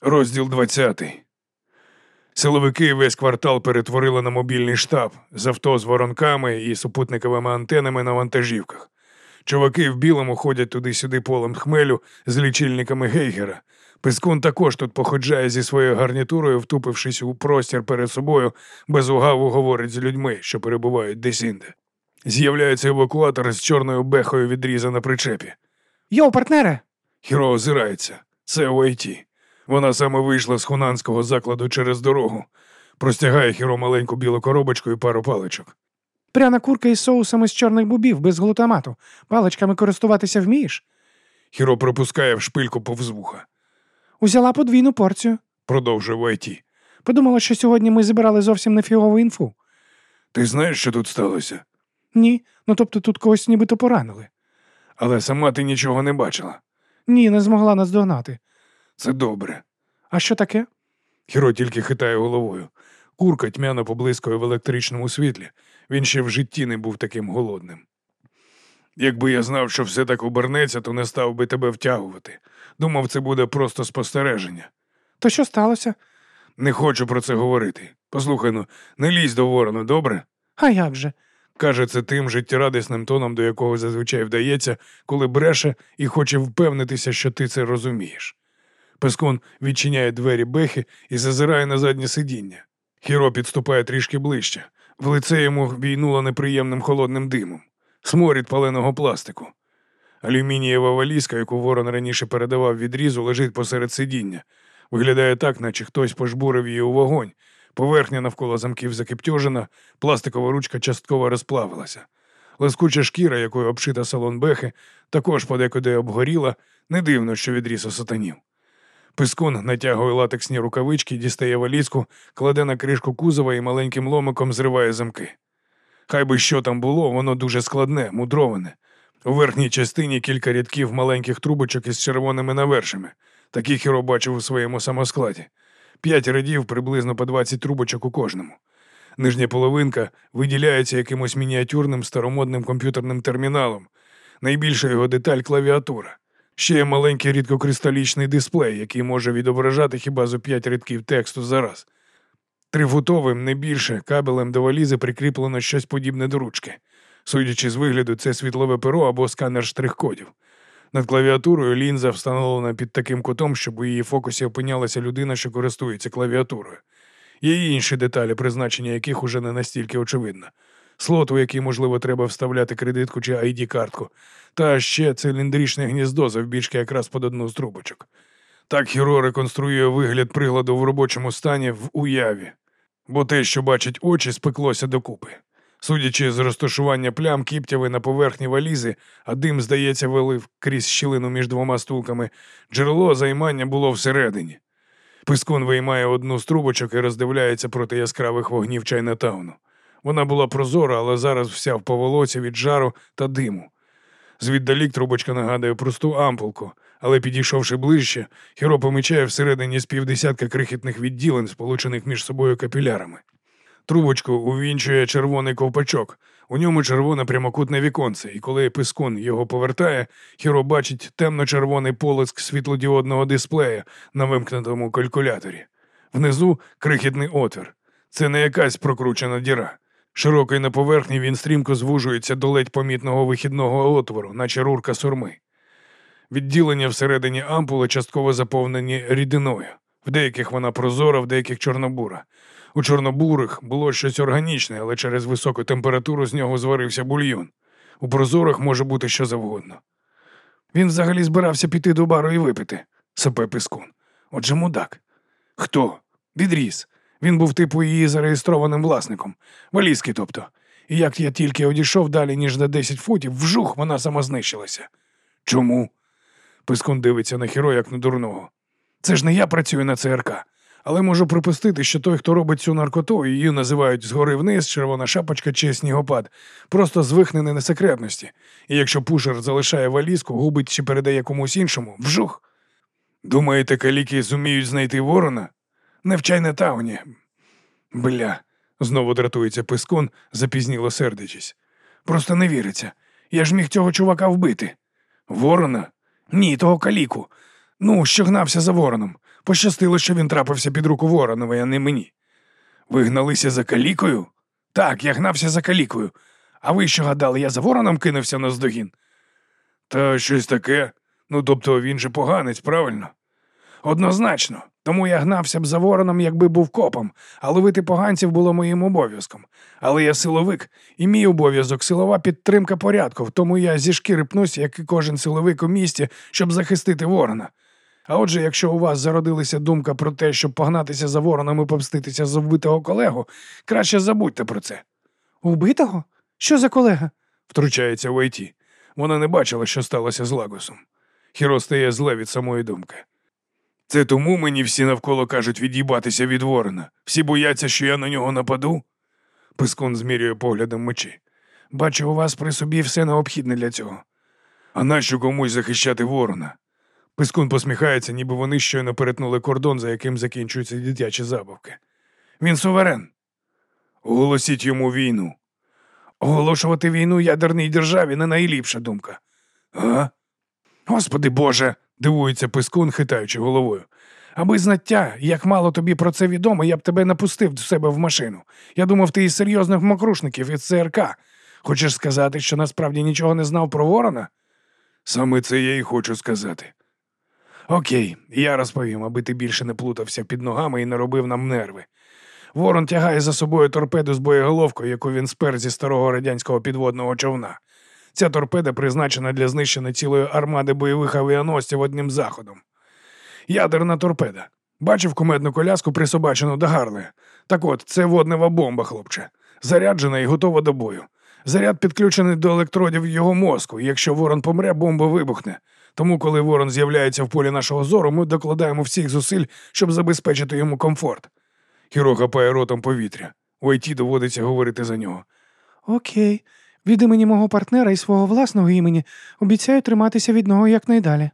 Розділ 20. Силовики весь квартал перетворили на мобільний штаб з авто з воронками і супутниковими антенами на вантажівках. Чуваки в білому ходять туди-сюди полем хмелю з лічильниками гейгера. Пискун також тут походжає зі своєю гарнітурою, втупившись у простір перед собою, без угаву говорить з людьми, що перебувають десь-інде. З'являється евакуатор з чорною бехою відріза на причепі. Йоу, партнере! Хіро озирається. Це ОІТ. Вона саме вийшла з хунанського закладу через дорогу. Простягає Хіро маленьку білу коробочку і пару паличок. Пряна курка із соусами з чорних бубів без глутамату. Паличками користуватися вмієш? Хіро пропускає в шпильку повз вуха. Узяла подвійну порцію. Продовжує Вайті. Подумала, що сьогодні ми зібрали зовсім нефігову інфу. Ти знаєш, що тут сталося? Ні, ну тобто тут когось нібито поранили. Але сама ти нічого не бачила. Ні, не змогла наздогнати. Це добре. А що таке? Хіро тільки хитає головою. Курка тьмяно поблискує в електричному світлі. Він ще в житті не був таким голодним. Якби я знав, що все так обернеться, то не став би тебе втягувати. Думав, це буде просто спостереження. То що сталося? Не хочу про це говорити. Послухай ну, не лізь до ворона, добре? А як же? Каже це тим життєрадісним тоном, до якого зазвичай вдається, коли бреше і хоче впевнитися, що ти це розумієш. Пескун відчиняє двері бехи і зазирає на заднє сидіння. Хіро підступає трішки ближче. В лице йому війнуло неприємним холодним димом, сморід паленого пластику. Алюмінієва валізка, яку ворон раніше передавав відрізу, лежить посеред сидіння. Виглядає так, наче хтось пожбурив її у вогонь. Поверхня навколо замків закиптьожена, пластикова ручка частково розплавилася. Лискуча шкіра, якою обшита салон бехи, також подекуди обгоріла, не дивно, що відріз осатанів. Пискун натягує латексні рукавички, дістає валізку, кладе на кришку кузова і маленьким ломиком зриває замки. Хай би що там було, воно дуже складне, мудроване. У верхній частині кілька рядків маленьких трубочок із червоними навершами. Такі Хіро бачив у своєму самоскладі. П'ять рядів приблизно по 20 трубочок у кожному. Нижня половинка виділяється якимось мініатюрним старомодним комп'ютерним терміналом. Найбільша його деталь клавіатура. Ще є маленький рідкокристалічний дисплей, який може відображати хіба зо п'ять рядків тексту зараз. Трифутовим, не більше, кабелем до валізи прикріплено щось подібне до ручки. Судячи з вигляду, це світлове перо або сканер штрих-кодів. Над клавіатурою лінза встановлена під таким кутом, щоб у її фокусі опинялася людина, що користується клавіатурою. Є й інші деталі, призначення яких уже не настільки очевидно. Слот, у який, можливо, треба вставляти кредитку чи ID-картку, та ще циліндричне гніздо завбільшки якраз під одну з трубочок. Так Хіро реконструює вигляд приладу в робочому стані в уяві, бо те, що бачить очі, спеклося докупи. Судячи з розташування плям кіптяви на поверхні валізи, а дим, здається, велив крізь щілину між двома стулками, джерело займання було всередині. Пискун виймає одну з трубочок і роздивляється проти яскравих вогнів Чайнатауну. Вона була прозора, але зараз вся в поволоці від жару та диму. Звіддалік трубочка нагадує просту ампулку, але підійшовши ближче, Хіро помічає всередині з півдесятка крихітних відділень, сполучених між собою капілярами. Трубочку увінчує червоний ковпачок. У ньому червоне прямокутне віконце, і коли пискун його повертає, Хіро бачить темно-червоний полиск світлодіодного дисплея на вимкнутому калькуляторі. Внизу крихітний отвір. Це не якась прокручена діра. Широкий на поверхні він стрімко звужується до ледь помітного вихідного отвору, наче рурка сурми. Відділення всередині ампули частково заповнені рідиною. В деяких вона прозора, в деяких чорнобура. У чорнобурих було щось органічне, але через високу температуру з нього зварився бульйон. У прозорих може бути що завгодно. Він взагалі збирався піти до бару і випити, сапе пискун. Отже, мудак. Хто? Відріс. Він був типу її зареєстрованим власником, валізки, тобто. І як я тільки одійшов далі, ніж на 10 футів, вжух вона сама знищилася. Чому? Пискун дивиться на хіро, як на дурного. Це ж не я працюю на ЦРК, але можу припустити, що той, хто робить цю наркоту, її називають згори вниз, червона шапочка чи снігопад, просто звихнений на секретності. І якщо пушер залишає валізку, губить чи передає комусь іншому, вжух. Думаєте, каліки зуміють знайти ворона? Не в Чайнатауні. Бля, знову дратується пискун, запізніло сердячись. Просто не віриться. Я ж міг цього чувака вбити. Ворона? Ні, того каліку. Ну, що гнався за вороном. Пощастило, що він трапився під руку Воронова, а не мені. Ви гналися за калікою? Так, я гнався за калікою. А ви що гадали, я за вороном кинувся на здогін? Та щось таке. Ну, тобто він же поганець, правильно? Однозначно. Тому я гнався б за вороном, якби був копом, а ловити поганців було моїм обов'язком. Але я силовик, і мій обов'язок силова підтримка порядку, тому я зі шкіри пнусь, як і кожен силовик у місті, щоб захистити ворона. А отже, якщо у вас зародилася думка про те, щоб погнатися за вороном і помститися за вбитого колегу, краще забудьте про це. Убитого? Що за колега? Втручається Вайті. Вона не бачила, що сталося з Лагосом. Хіро стає зле від самої думки. Це тому мені всі навколо кажуть від'їбатися від ворона. Всі бояться, що я на нього нападу. Пискун змірює поглядом мечі. Бачу, у вас при собі все необхідне для цього. А нащо комусь захищати ворона? Пискун посміхається, ніби вони щойно перетнули кордон, за яким закінчуються дитячі забавки. Він суверен. Оголосіть йому війну. Оголошувати війну ядерній державі не найліпша думка. А? Господи Боже, дивується Пискун, хитаючи головою. Аби знаття, як мало тобі про це відомо, я б тебе напустив до себе в машину. Я думав, ти із серйозних мокрушників із ЦРК. Хочеш сказати, що насправді нічого не знав про ворона? Саме це я й хочу сказати. Окей, я розповім, аби ти більше не плутався під ногами і не робив нам нерви. Ворон тягає за собою торпеду з боєголовкою, яку він спер зі старого радянського підводного човна. Ця торпеда призначена для знищення цілої армади бойових авіаносців одним заходом. Ядерна торпеда. Бачив кумедну коляску, присобачену до Гарли. Так от, це воднева бомба, хлопче. Заряджена і готова до бою. Заряд підключений до електродів його мозку. і Якщо ворон помре, бомба вибухне. Тому, коли ворон з'являється в полі нашого зору, ми докладаємо всіх зусиль, щоб забезпечити йому комфорт. Хіро хапає ротом повітря. У ІТ доводиться говорити за нього. Окей. Від імені мого партнера і свого власного імені обіцяю триматися від нього якнайдалі.